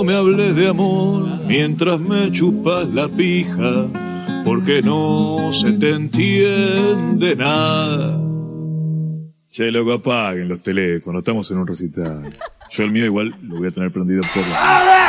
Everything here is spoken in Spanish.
No me hables de amor mientras me chupas la pija, porque no se te entiende nada. Che, loco, apaguen los teléfonos, estamos en un recital. Yo el mío igual lo voy a tener prendido por la...